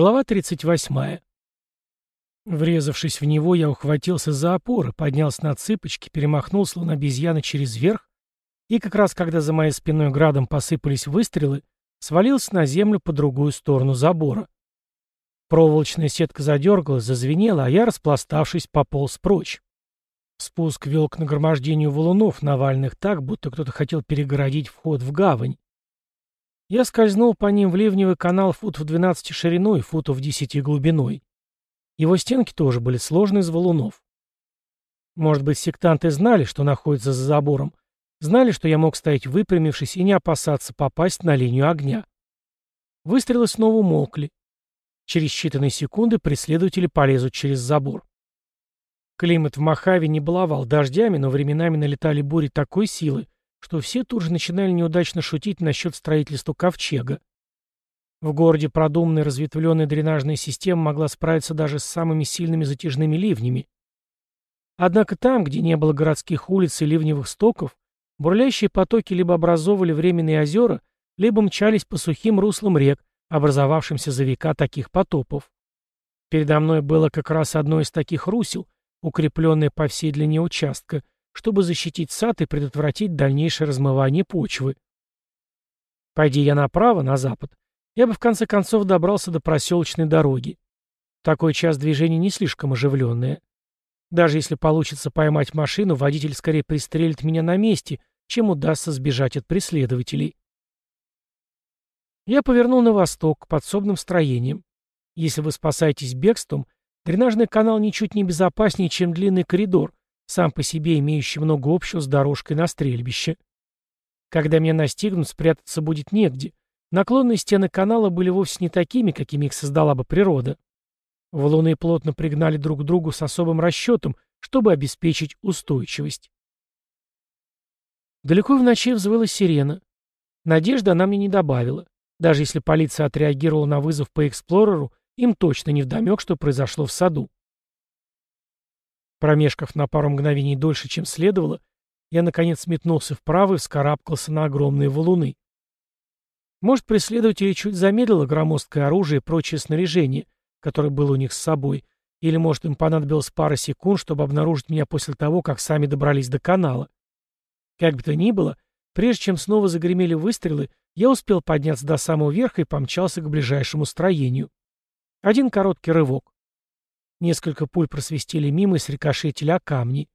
Глава 38. Врезавшись в него, я ухватился за опоры, поднялся на цыпочки, перемахнул, словно обезьяна, через верх, и как раз когда за моей спиной градом посыпались выстрелы, свалился на землю по другую сторону забора. Проволочная сетка задергалась, зазвенела, а я, распластавшись, пополз прочь. Спуск вел к нагромождению валунов, навальных так, будто кто-то хотел перегородить вход в гавань. Я скользнул по ним в ливневый канал футов 12 шириной и футов 10 глубиной. Его стенки тоже были сложны из валунов. Может быть, сектанты знали, что находится за забором, знали, что я мог стоять выпрямившись и не опасаться попасть на линию огня. Выстрелы снова умолкли. Через считанные секунды преследователи полезут через забор. Климат в Махаве не баловал дождями, но временами налетали бури такой силы, что все тут же начинали неудачно шутить насчет строительства ковчега. В городе продуманная разветвленная дренажная система могла справиться даже с самыми сильными затяжными ливнями. Однако там, где не было городских улиц и ливневых стоков, бурлящие потоки либо образовывали временные озера, либо мчались по сухим руслам рек, образовавшимся за века таких потопов. Передо мной было как раз одно из таких русел, укрепленное по всей длине участка, чтобы защитить сад и предотвратить дальнейшее размывание почвы. Пойди я направо, на запад, я бы в конце концов добрался до проселочной дороги. Такой час движения не слишком оживленное. Даже если получится поймать машину, водитель скорее пристрелит меня на месте, чем удастся сбежать от преследователей. Я повернул на восток, к подсобным строениям. Если вы спасаетесь бегством, дренажный канал ничуть не безопаснее, чем длинный коридор, сам по себе имеющий много общего с дорожкой на стрельбище. Когда меня настигнут, спрятаться будет негде. Наклонные стены канала были вовсе не такими, какими их создала бы природа. Валуны плотно пригнали друг к другу с особым расчетом, чтобы обеспечить устойчивость. Далеко в ночи взвыла сирена. Надежды она мне не добавила. Даже если полиция отреагировала на вызов по эксплореру, им точно не вдомек, что произошло в саду. Промешкав на пару мгновений дольше, чем следовало, я, наконец, метнулся вправо и вскарабкался на огромные валуны. Может, преследователи чуть замедлило громоздкое оружие и прочее снаряжение, которое было у них с собой, или, может, им понадобилось пара секунд, чтобы обнаружить меня после того, как сами добрались до канала. Как бы то ни было, прежде чем снова загремели выстрелы, я успел подняться до самого верха и помчался к ближайшему строению. Один короткий рывок. Несколько пуль просвистели мимо и срикошетили о камни.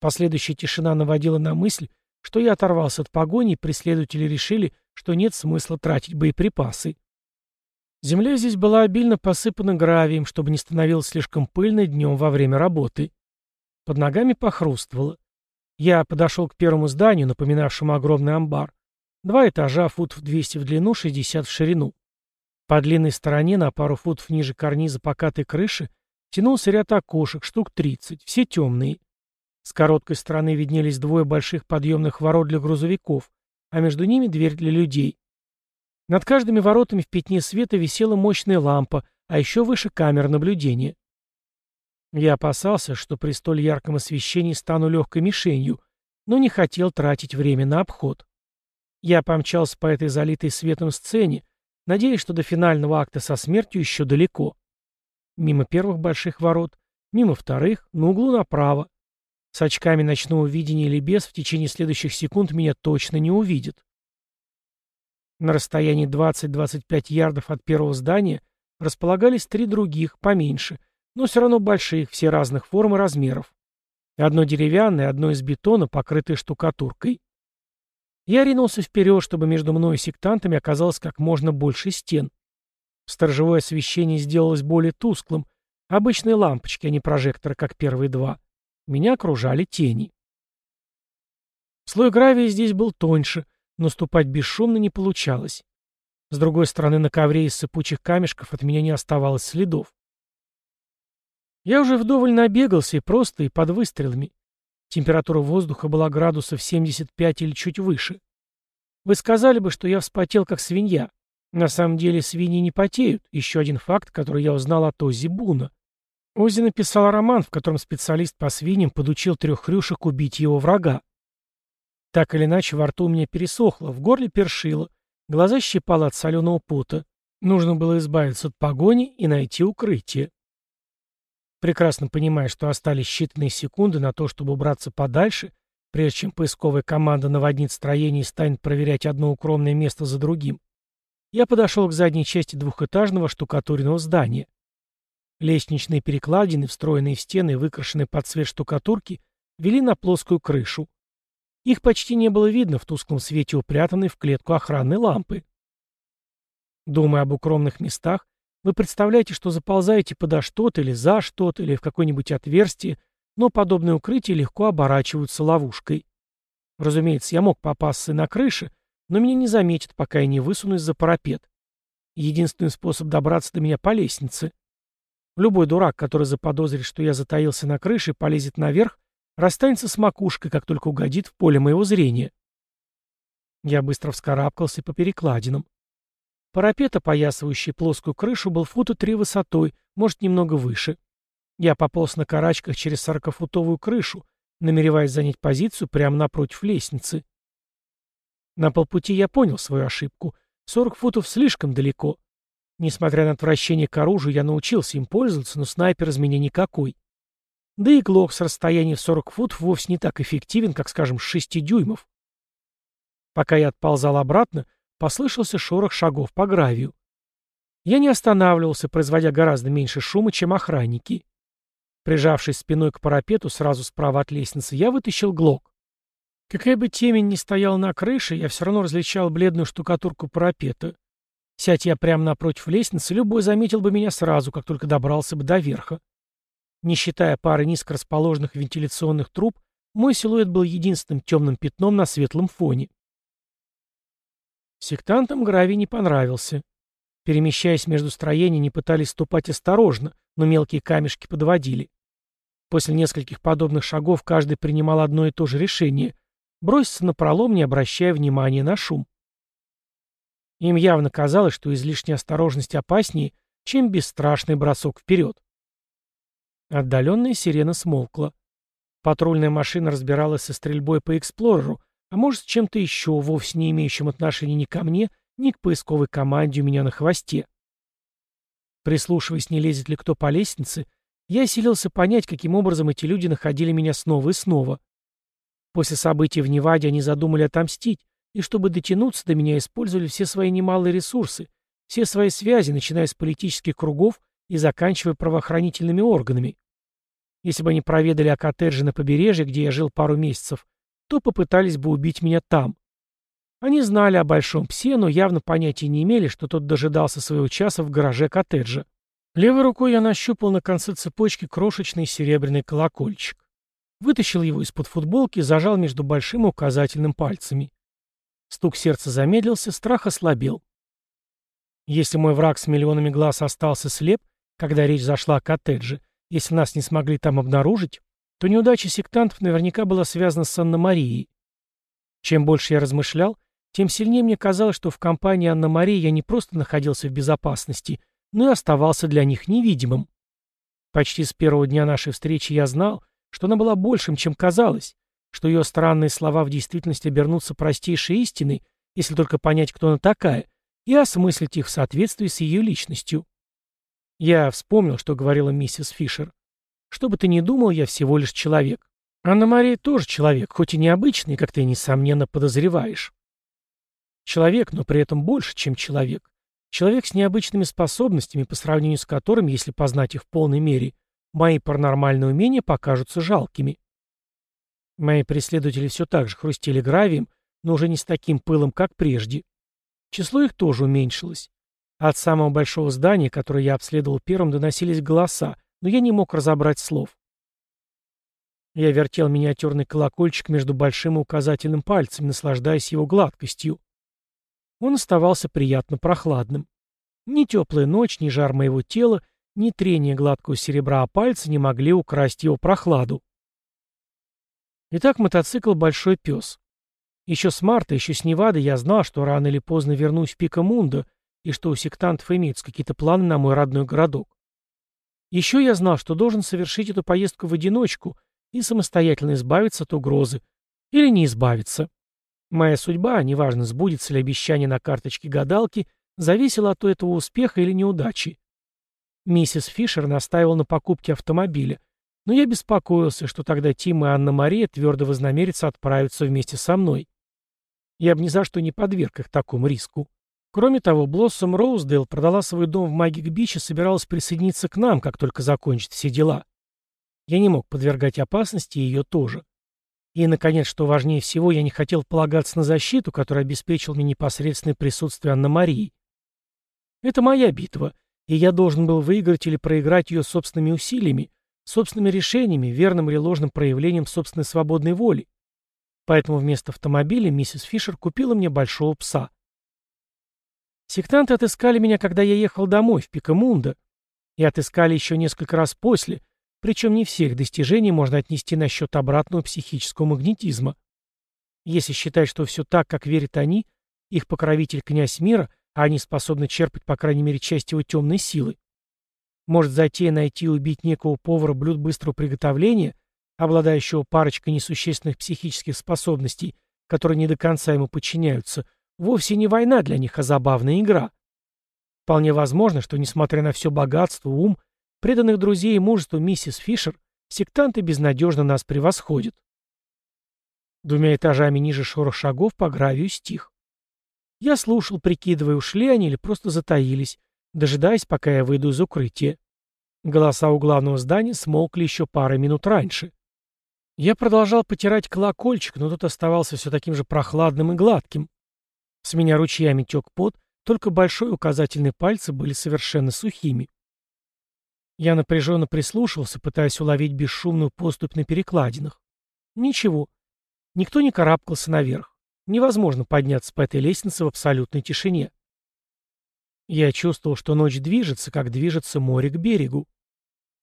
Последующая тишина наводила на мысль, что я оторвался от погони, и преследователи решили, что нет смысла тратить боеприпасы. Земля здесь была обильно посыпана гравием, чтобы не становилось слишком пыльно днем во время работы. Под ногами похрустывало. Я подошел к первому зданию, напоминавшему огромный амбар. Два этажа, футов 200 в длину, 60 в ширину. По длинной стороне, на пару футов ниже карниза покатой крыши, Тянулся ряд окошек, штук 30, все темные. С короткой стороны виднелись двое больших подъемных ворот для грузовиков, а между ними дверь для людей. Над каждыми воротами в пятне света висела мощная лампа, а еще выше камера наблюдения. Я опасался, что при столь ярком освещении стану легкой мишенью, но не хотел тратить время на обход. Я помчался по этой залитой светом сцене, надеясь, что до финального акта со смертью еще далеко. Мимо первых больших ворот, мимо вторых, на углу направо. С очками ночного видения или без в течение следующих секунд меня точно не увидят. На расстоянии 20-25 ярдов от первого здания располагались три других, поменьше, но все равно больших, все разных форм и размеров. Одно деревянное, одно из бетона, покрытое штукатуркой. Я ринулся вперед, чтобы между мной и сектантами оказалось как можно больше стен. Сторожевое освещение сделалось более тусклым. Обычные лампочки, а не прожекторы, как первые два. Меня окружали тени. Слой гравия здесь был тоньше, но ступать бесшумно не получалось. С другой стороны, на ковре из сыпучих камешков от меня не оставалось следов. Я уже вдоволь набегался и просто, и под выстрелами. Температура воздуха была градусов 75 или чуть выше. Вы сказали бы, что я вспотел, как свинья. На самом деле свиньи не потеют. Еще один факт, который я узнал от Оззи Буна. Оззи написал роман, в котором специалист по свиньям подучил трех хрюшек убить его врага. Так или иначе, во рту у меня пересохло, в горле першило, глаза щипало от соленого пота. Нужно было избавиться от погони и найти укрытие. Прекрасно понимая, что остались считанные секунды на то, чтобы убраться подальше, прежде чем поисковая команда наводнит строение и станет проверять одно укромное место за другим, я подошел к задней части двухэтажного штукатуренного здания. Лестничные перекладины, встроенные в стены и выкрашенные под цвет штукатурки, вели на плоскую крышу. Их почти не было видно в тусклом свете упрятанной в клетку охранной лампы. Думая об укромных местах, вы представляете, что заползаете подо что-то или за что-то, или в какое-нибудь отверстие, но подобные укрытия легко оборачиваются ловушкой. Разумеется, я мог попасться на крыше, но меня не заметят, пока я не высунусь за парапет. Единственный способ добраться до меня по лестнице. Любой дурак, который заподозрит, что я затаился на крыше, полезет наверх, расстанется с макушкой, как только угодит в поле моего зрения. Я быстро вскарабкался по перекладинам. Парапет, опоясывающий плоскую крышу, был фута три высотой, может, немного выше. Я пополз на карачках через сорокафутовую крышу, намереваясь занять позицию прямо напротив лестницы. На полпути я понял свою ошибку. Сорок футов слишком далеко. Несмотря на отвращение к оружию, я научился им пользоваться, но снайпер из меня никакой. Да и глок с расстояния в 40 футов вовсе не так эффективен, как, скажем, с 6 дюймов. Пока я отползал обратно, послышался шорох шагов по гравию. Я не останавливался, производя гораздо меньше шума, чем охранники. Прижавшись спиной к парапету сразу справа от лестницы, я вытащил глок. Какая бы темень ни стояла на крыше, я все равно различал бледную штукатурку парапета. Сядь я прямо напротив лестницы, любой заметил бы меня сразу, как только добрался бы до верха. Не считая пары низко расположенных вентиляционных труб, мой силуэт был единственным темным пятном на светлом фоне. Сектантам гравий не понравился. Перемещаясь между строениями, пытались ступать осторожно, но мелкие камешки подводили. После нескольких подобных шагов каждый принимал одно и то же решение — броситься на пролом, не обращая внимания на шум. Им явно казалось, что излишняя осторожность опаснее, чем бесстрашный бросок вперед. Отдаленная сирена смолкла. Патрульная машина разбиралась со стрельбой по эксплореру, а может, с чем-то еще, вовсе не имеющим отношения ни ко мне, ни к поисковой команде у меня на хвосте. Прислушиваясь, не лезет ли кто по лестнице, я селился понять, каким образом эти люди находили меня снова и снова. После событий в Неваде они задумали отомстить, и чтобы дотянуться до меня, использовали все свои немалые ресурсы, все свои связи, начиная с политических кругов и заканчивая правоохранительными органами. Если бы они проведали о коттедже на побережье, где я жил пару месяцев, то попытались бы убить меня там. Они знали о большом псе, но явно понятия не имели, что тот дожидался своего часа в гараже коттеджа. Левой рукой я нащупал на конце цепочки крошечный серебряный колокольчик. Вытащил его из-под футболки зажал между большим и указательным пальцами. Стук сердца замедлился, страх ослабел. Если мой враг с миллионами глаз остался слеп, когда речь зашла о коттедже, если нас не смогли там обнаружить, то неудача сектантов наверняка была связана с Анна-Марией. Чем больше я размышлял, тем сильнее мне казалось, что в компании Анна-Марии я не просто находился в безопасности, но и оставался для них невидимым. Почти с первого дня нашей встречи я знал, что она была большим, чем казалось, что ее странные слова в действительности обернутся простейшей истиной, если только понять, кто она такая, и осмыслить их в соответствии с ее личностью. Я вспомнил, что говорила миссис Фишер. Что бы ты ни думал, я всего лишь человек. Анна-Мария тоже человек, хоть и необычный, как ты, несомненно, подозреваешь. Человек, но при этом больше, чем человек. Человек с необычными способностями, по сравнению с которыми, если познать их в полной мере, мои паранормальные умения покажутся жалкими. Мои преследователи все так же хрустели гравием, но уже не с таким пылом, как прежде. Число их тоже уменьшилось. От самого большого здания, которое я обследовал первым, доносились голоса, но я не мог разобрать слов. Я вертел миниатюрный колокольчик между большим и указательным пальцами, наслаждаясь его гладкостью. Он оставался приятно прохладным. Ни теплая ночь, ни жар моего тела, ни трение гладкого серебра о пальцы не могли украсть его прохладу. Итак, мотоцикл «Большой пес». Еще с марта, еще с Невады я знал, что рано или поздно вернусь в Пикамундо, и что у сектантов имеются какие-то планы на мой родной городок. Еще я знал, что должен совершить эту поездку в одиночку и самостоятельно избавиться от угрозы. Или не избавиться. Моя судьба, неважно, сбудется ли обещание на карточке гадалки, зависело от этого успеха или неудачи. Миссис Фишер настаивала на покупке автомобиля, но я беспокоился, что тогда Тим и Анна-Мария твердо вознамерятся отправиться вместе со мной. Я бы ни за что не подверг их такому риску. Кроме того, Блоссом Роуздейл продала свой дом в Магик-Бич и собиралась присоединиться к нам, как только закончит все дела. Я не мог подвергать опасности ее тоже. И, наконец, что важнее всего, я не хотел полагаться на защиту, которая обеспечила мне непосредственное присутствие Анна-Марии. Это моя битва, и я должен был выиграть или проиграть ее собственными усилиями, собственными решениями, верным или ложным проявлением собственной свободной воли. Поэтому вместо автомобиля миссис Фишер купила мне большого пса. Сектанты отыскали меня, когда я ехал домой, в Пикамунда, и отыскали еще несколько раз после, причем не все их достижения можно отнести на счет обратного психического магнетизма. Если считать, что все так, как верят они, их покровитель князь мира, а они способны черпать, по крайней мере, часть его темной силы, может затея найти и убить некого повара блюд быстрого приготовления, обладающего парочкой несущественных психических способностей, которые не до конца ему подчиняются, вовсе не война для них, а забавная игра. Вполне возможно, что, несмотря на все богатство, ум, преданных друзей и мужество миссис Фишер, сектанты безнадежно нас превосходят. Двумя этажами ниже шорох шагов по гравию стих. Я слушал, прикидывая, ушли они или просто затаились, дожидаясь, пока я выйду из укрытия. Голоса у главного здания смолкли еще пару минут раньше. Я продолжал потирать колокольчик, но тот оставался все таким же прохладным и гладким. С меня ручьями тек пот, только большой указательный пальцы были совершенно сухими. Я напряженно прислушивался, пытаясь уловить бесшумную поступь на перекладинах. Ничего. Никто не карабкался наверх. Невозможно подняться по этой лестнице в абсолютной тишине. Я чувствовал, что ночь движется, как движется море к берегу.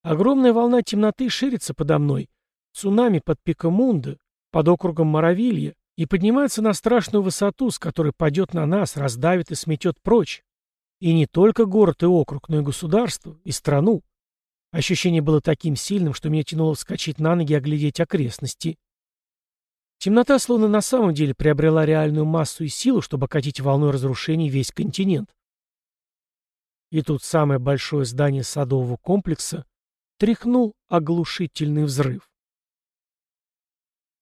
Огромная волна темноты ширится подо мной, цунами под Пикамунда, под округом Моровилья, и поднимается на страшную высоту, с которой падет на нас, раздавит и сметет прочь. И не только город и округ, но и государство, и страну. Ощущение было таким сильным, что меня тянуло вскочить на ноги и оглядеть окрестности. Темнота словно на самом деле приобрела реальную массу и силу, чтобы окатить волной разрушений весь континент. И тут самое большое здание садового комплекса тряхнул оглушительный взрыв.